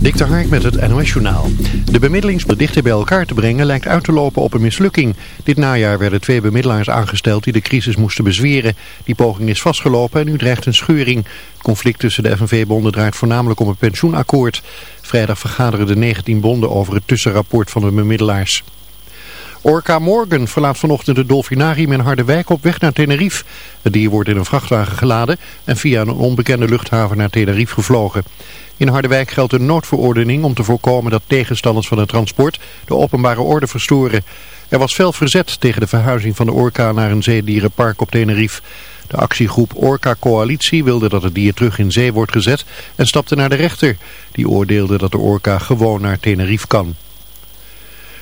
Dik de Hark met het NOS Journaal. De bemiddelingsbedichten bij elkaar te brengen lijkt uit te lopen op een mislukking. Dit najaar werden twee bemiddelaars aangesteld die de crisis moesten bezweren. Die poging is vastgelopen en nu dreigt een scheuring. Het conflict tussen de FNV-bonden draait voornamelijk om een pensioenakkoord. Vrijdag vergaderen de 19 bonden over het tussenrapport van de bemiddelaars. Orca Morgan verlaat vanochtend het dolfinarium in Harderwijk op weg naar Tenerife. Het dier wordt in een vrachtwagen geladen en via een onbekende luchthaven naar Tenerife gevlogen. In Harderwijk geldt een noodverordening om te voorkomen dat tegenstanders van het transport de openbare orde verstoren. Er was veel verzet tegen de verhuizing van de orka naar een zeedierenpark op Tenerife. De actiegroep Orca Coalitie wilde dat het dier terug in zee wordt gezet en stapte naar de rechter. Die oordeelde dat de orka gewoon naar Tenerife kan.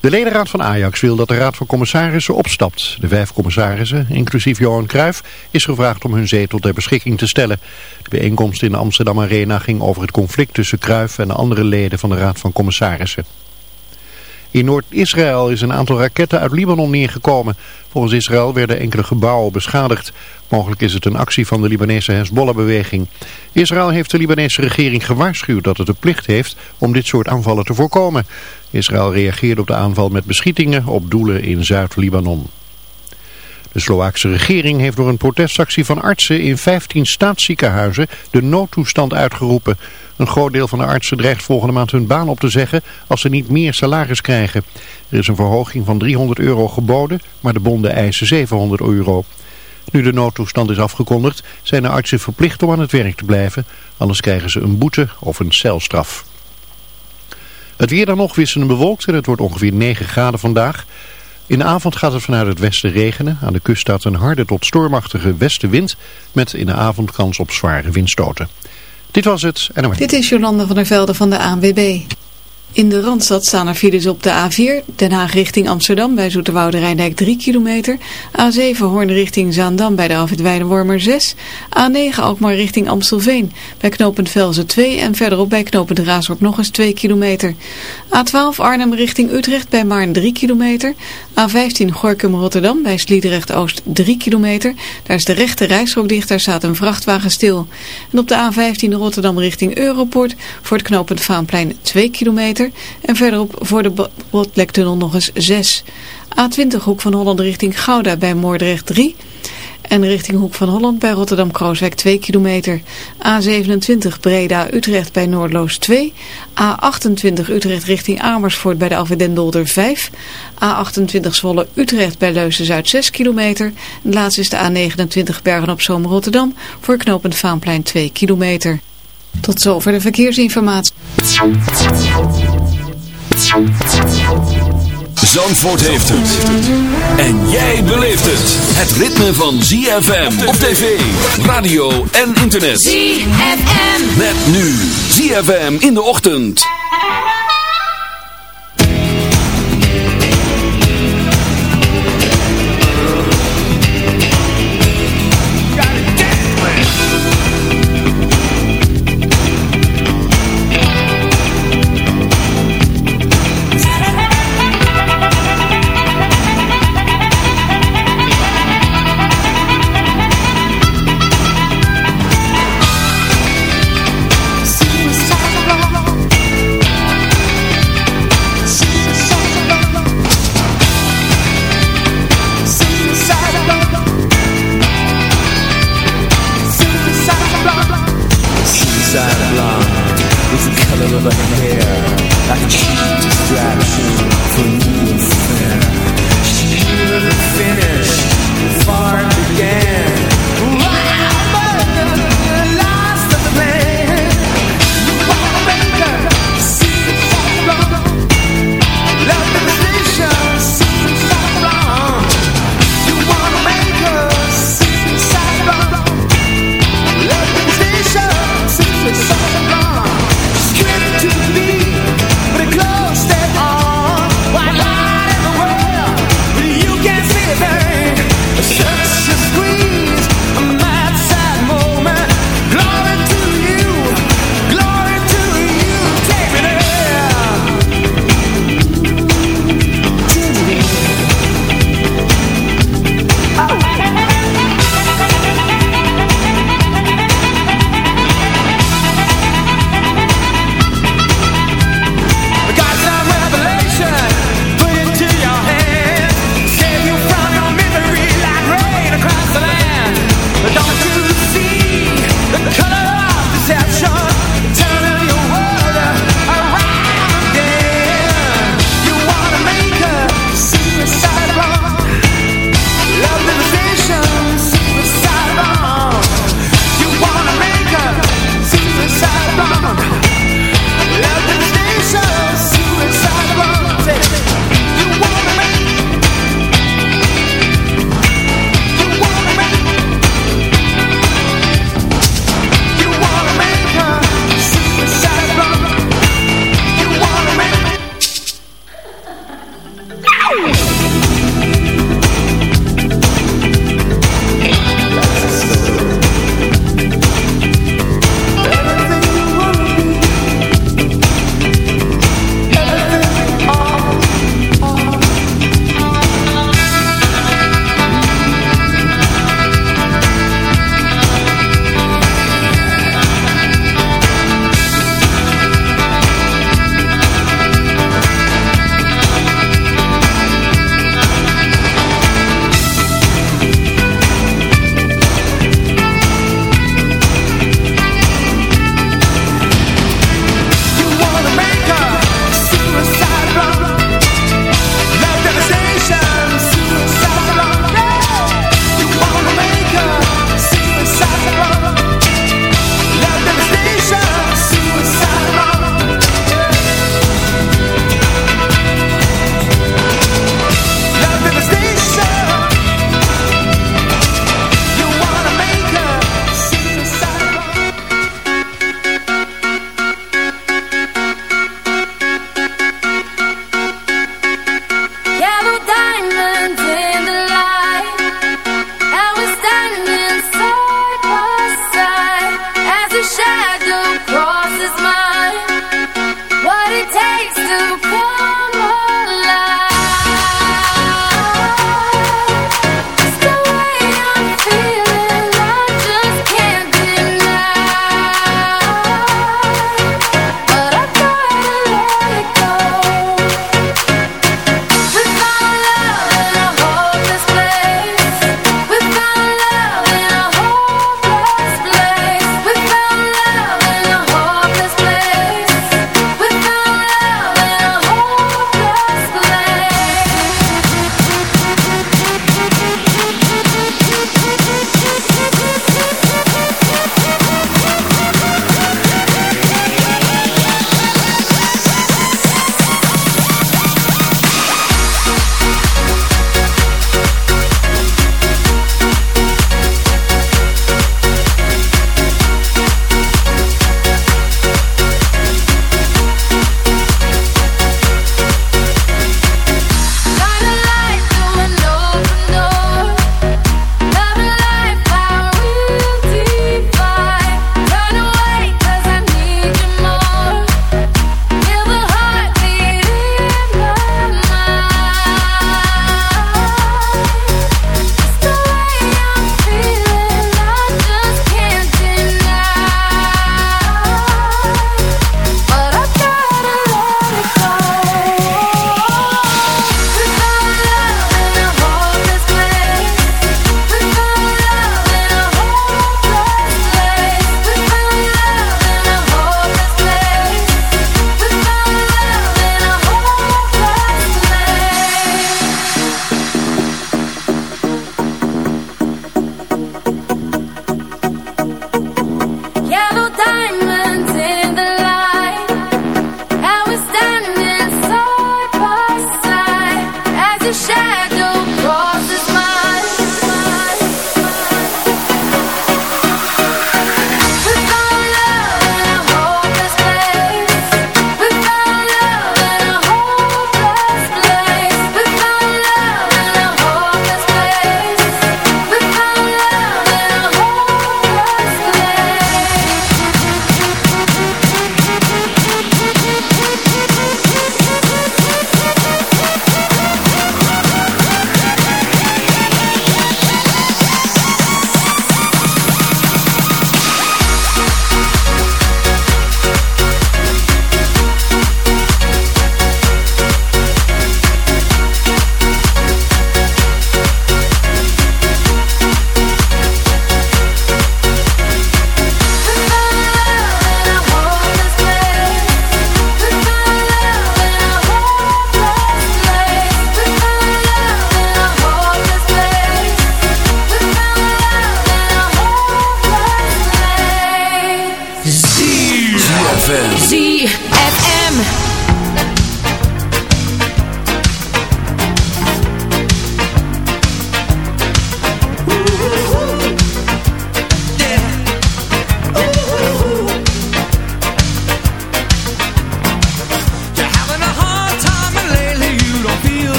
De ledenraad van Ajax wil dat de raad van commissarissen opstapt. De vijf commissarissen, inclusief Johan Cruijff, is gevraagd om hun zetel ter beschikking te stellen. De bijeenkomst in de Amsterdam Arena ging over het conflict tussen Cruijff en de andere leden van de raad van commissarissen. In Noord-Israël is een aantal raketten uit Libanon neergekomen. Volgens Israël werden enkele gebouwen beschadigd. Mogelijk is het een actie van de Libanese Hezbollah-beweging. Israël heeft de Libanese regering gewaarschuwd dat het de plicht heeft om dit soort aanvallen te voorkomen. Israël reageerde op de aanval met beschietingen op doelen in Zuid-Libanon. De Slovaakse regering heeft door een protestactie van artsen in 15 staatsziekenhuizen de noodtoestand uitgeroepen. Een groot deel van de artsen dreigt volgende maand hun baan op te zeggen als ze niet meer salaris krijgen. Er is een verhoging van 300 euro geboden, maar de bonden eisen 700 euro. Nu de noodtoestand is afgekondigd, zijn de artsen verplicht om aan het werk te blijven. Anders krijgen ze een boete of een celstraf. Het weer dan nog wisselend bewolkt en het wordt ongeveer 9 graden vandaag. In de avond gaat het vanuit het westen regenen. Aan de kust staat een harde tot stormachtige westenwind met in de avond kans op zware windstoten. Dit was het. En Dit is Jolanda van der Velde van de ANWB. In de Randstad staan er files op de A4, Den Haag richting Amsterdam bij Zoeterwoude Rijndijk 3 kilometer. A7 Hoorn richting Zaandam bij de Alfred Weidenwormer 6. A9 Alkmaar richting Amstelveen bij knooppunt Velzen 2 en verderop bij knooppunt Raasdorp nog eens 2 kilometer. A12 Arnhem richting Utrecht bij Maarn 3 kilometer. A15 Gorkum Rotterdam bij Sliedrecht Oost 3 kilometer. Daar is de rechte rijstrook dicht, daar staat een vrachtwagen stil. En op de A15 Rotterdam richting Europort voor het knooppunt Vaanplein 2 kilometer. En verderop voor de Botlektunnel nog eens 6. A20 Hoek van Holland richting Gouda bij Moordrecht 3. En richting Hoek van Holland bij Rotterdam-Krooswijk 2 kilometer. A27 Breda-Utrecht bij Noordloos 2. A28 Utrecht richting Amersfoort bij de Alvedendolder 5. A28 Zwolle-Utrecht bij Leuzen-Zuid 6 kilometer. En laatst is de A29 Bergen-op-Zoom-Rotterdam voor knooppunt Vaanplein 2 kilometer. Tot zover de verkeersinformatie. Zandvoort heeft het. En jij beleeft het. Het ritme van ZFM op tv, radio en internet. ZFM. Met nu ZFM in de ochtend.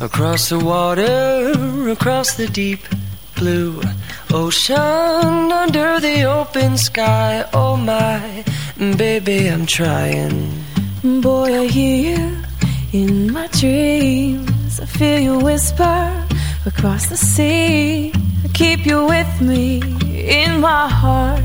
Across the water, across the deep blue ocean, under the open sky. Oh my, baby, I'm trying. Boy, I hear you in my dreams. I feel you whisper across the sea. I keep you with me in my heart.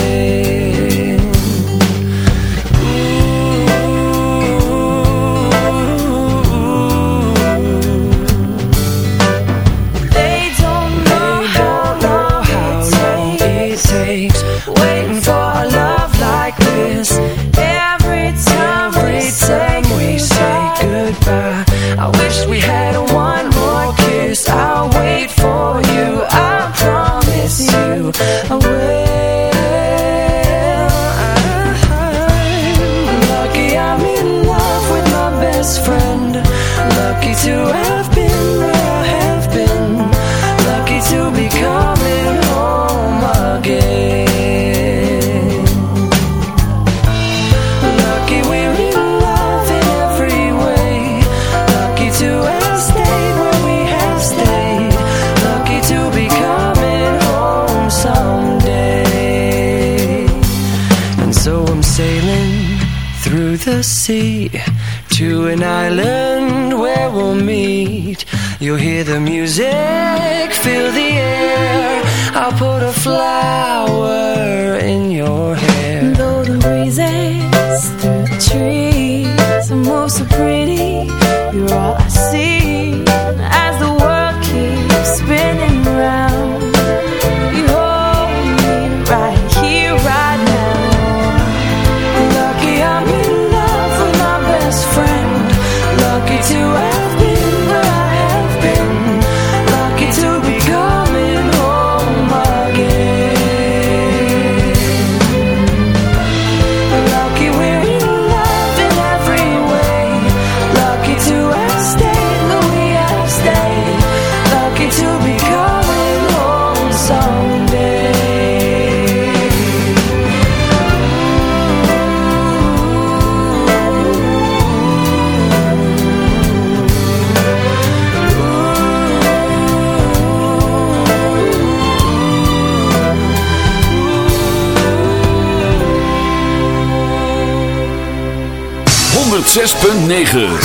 sea to an island where we'll meet. You'll hear the music, feel the air. I'll put a flower in your hair. Though the breezes through the trees are most so pretty, you're all 9.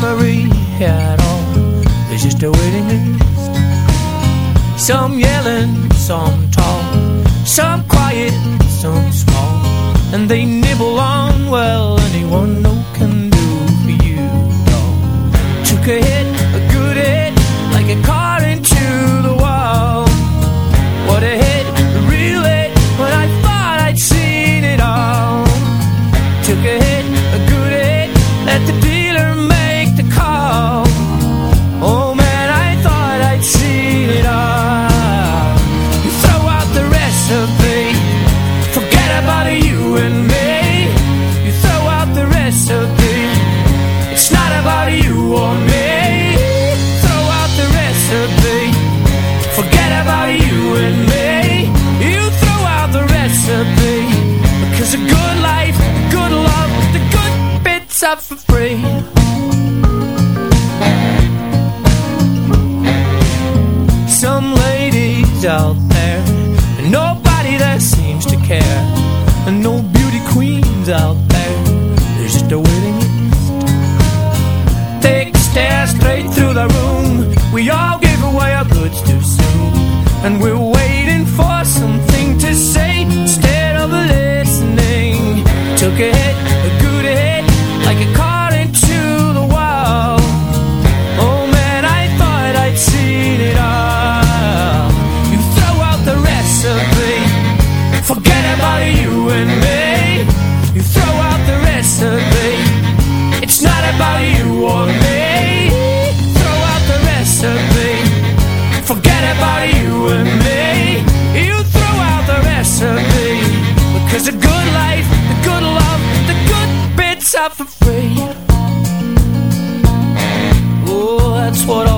memory at all. There's just a waiting list. Some yelling, some tall, some quiet, some small. And they nibble on, well, anyone no can do for you, dog. Took a hit, a good hit, like a car into the wall. What a hit, a real hit, when I thought I'd seen it all. Took a hit. for free. Oh, that's what I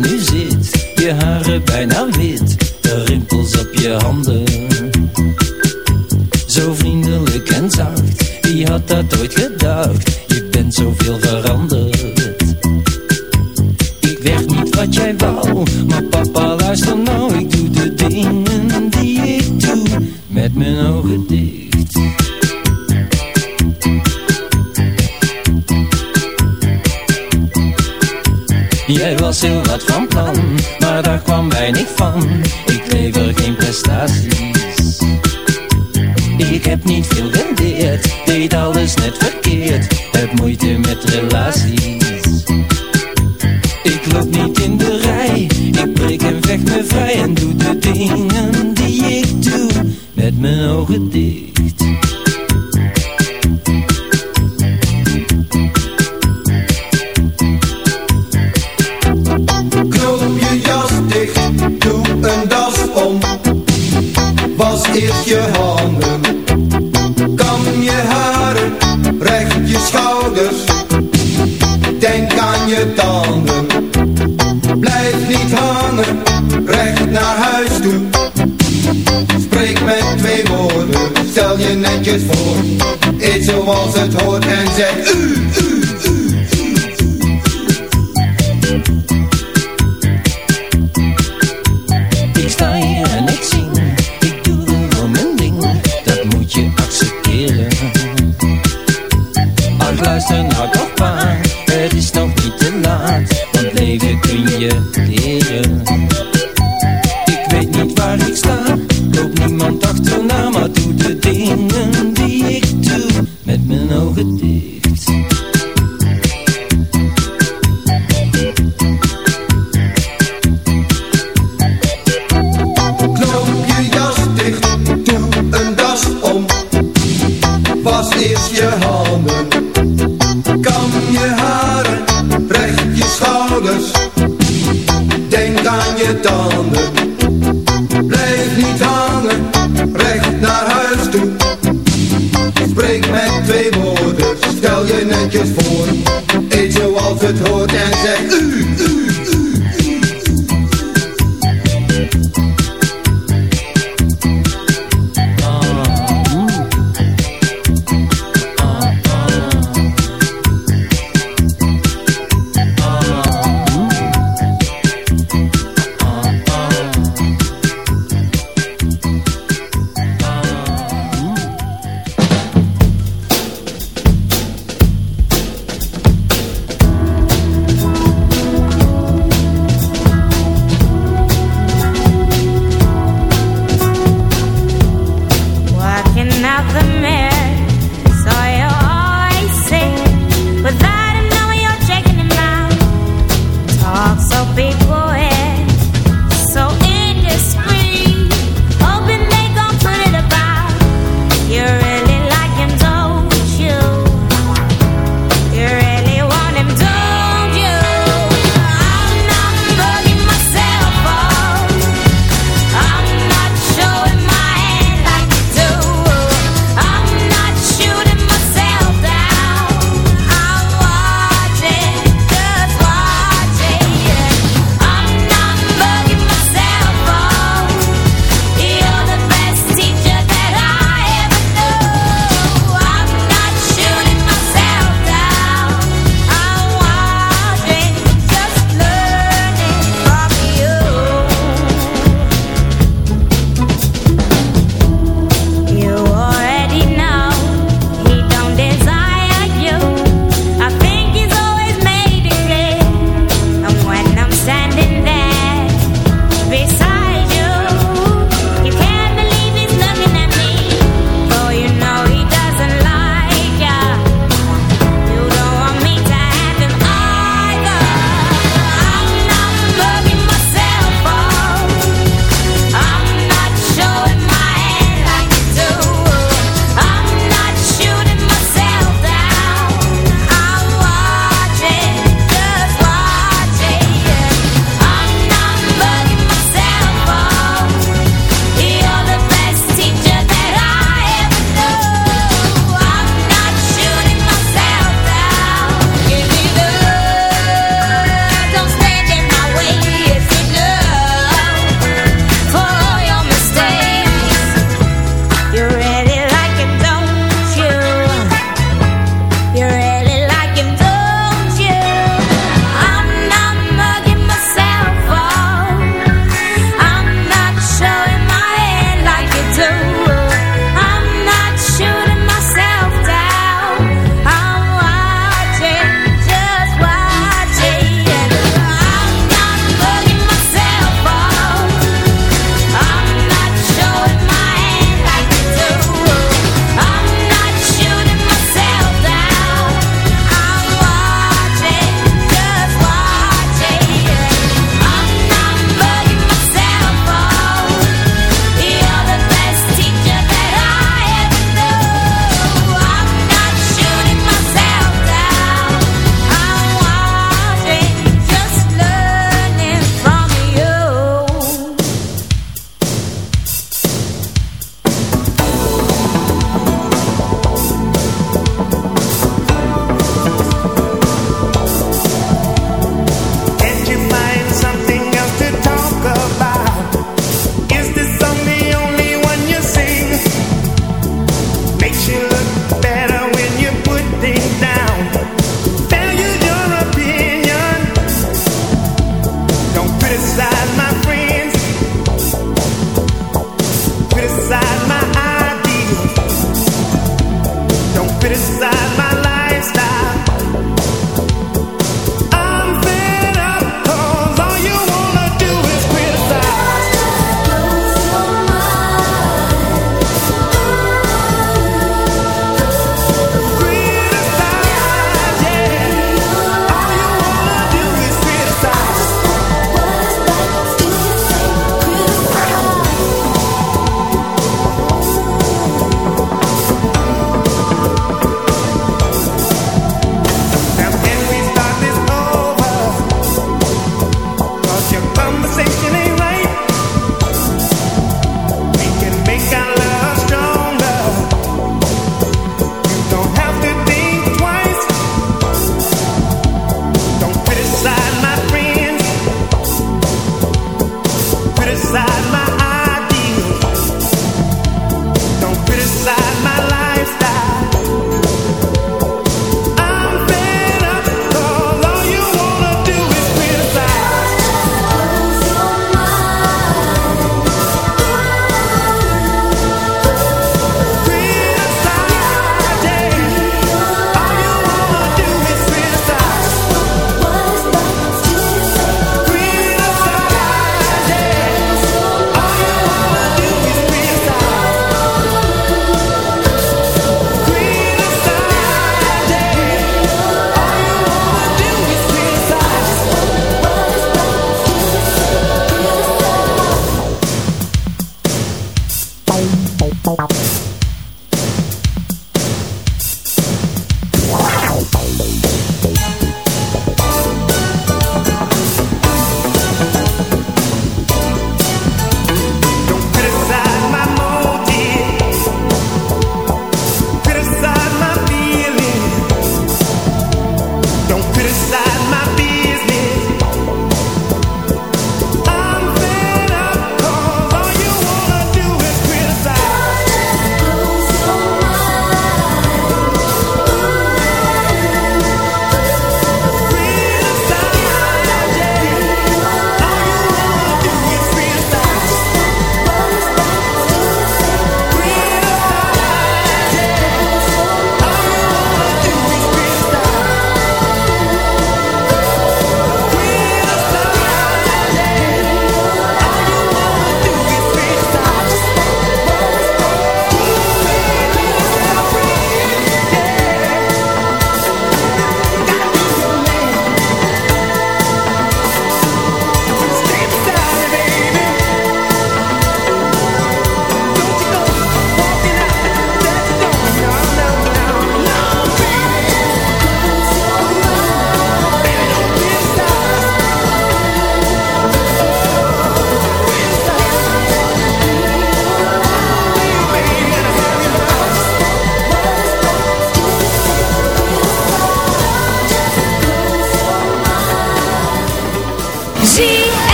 daar nu zit. Je haren bijna wit, de rimpels op je handen. Zo vriendelijk en zacht, wie had dat ooit gedacht? Je bent zoveel veranderd. Ik werd niet wat jij wou, van plan, maar daar kwam weinig van. Ik lever geen prestaties. Ik heb niet veel gedeerd, deed alles net verkeerd. Heb moeite met relaties. Leven